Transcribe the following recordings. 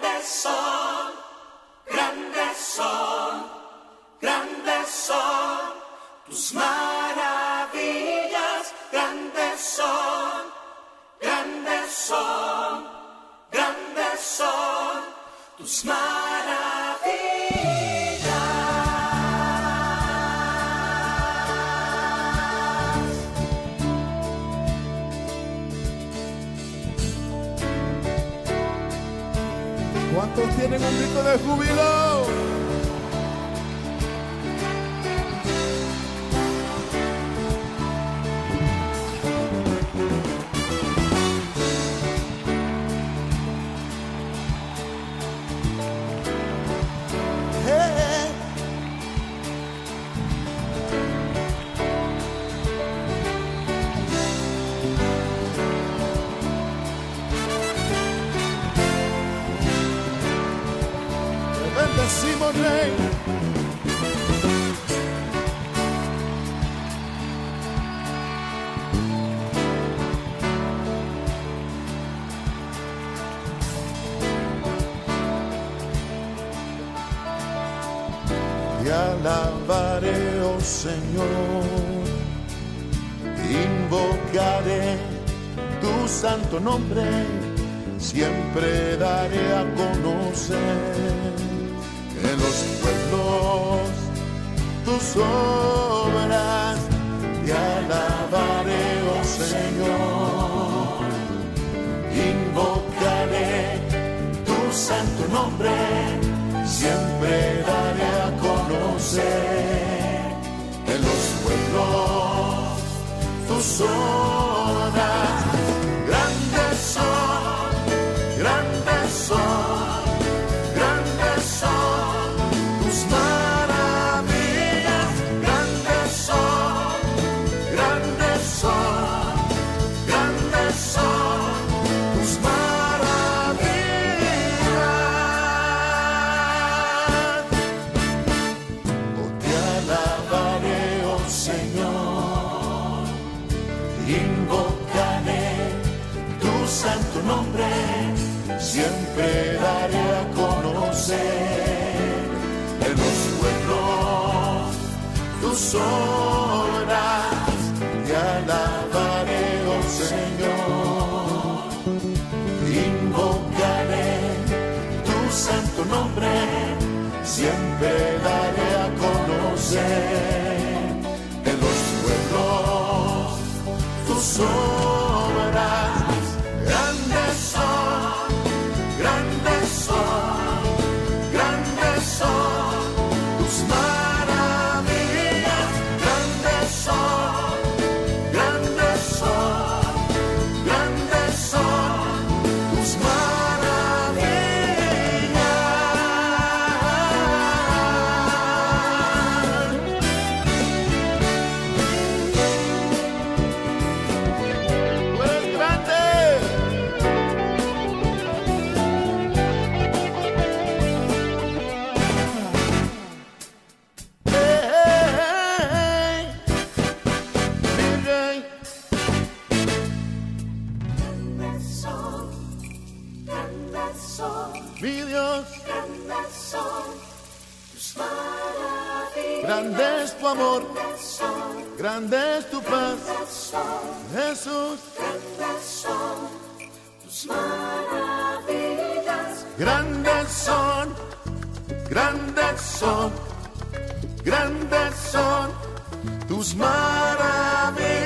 Grandes son, grandes son, grandes son tus maravillas, ¿Cuántos tienen un grito de júbilo? Te alabaré, oh Señor, invocaré tu santo nombre, siempre daré a conocer en los pueblos tus obras, te alabaré, oh Señor, invocaré tu santo nombre, siempre daré a conocer en los pueblos tus obras. Siempre daré a conocer en los pueblos tus obras, te alabaré, oh Señor, invocaré tu santo nombre, siempre daré a conocer en los pueblos tus obras. Mi Dios, grandes son tus maravillas. grande es tu amor, grande es tu paz, Jesús. grandes son tus maravillas. Grandes son, grandes son, grandes son tus maravillas.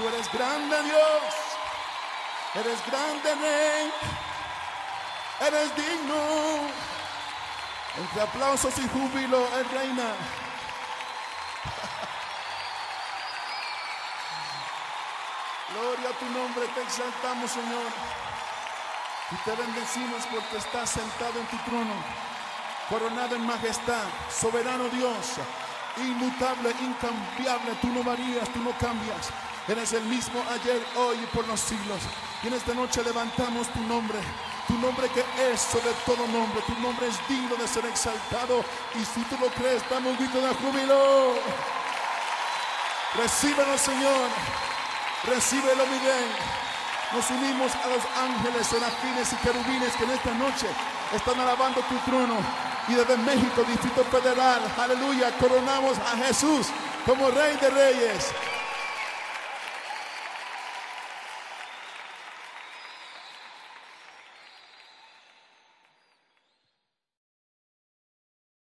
Eres grande Dios, eres grande Rey, eres digno. Entre aplausos y júbilo, el reina. Gloria a tu nombre, te exaltamos, Señor. Y te bendecimos porque estás sentado en tu trono, coronado en majestad, soberano Dios, inmutable, incambiable. Tú no varías, tú no cambias. Eres el mismo ayer, hoy y por los siglos. Y en esta noche levantamos tu nombre, tu nombre que es sobre todo nombre. Tu nombre es digno de ser exaltado. Y si tú lo crees, damos un grito de júbilo. Recíbelo, Señor. Recíbelo, mi bien. Nos unimos a los ángeles, serafines y querubines que en esta noche están alabando tu trono. Y desde México, Distrito Federal, aleluya, coronamos a Jesús como Rey de Reyes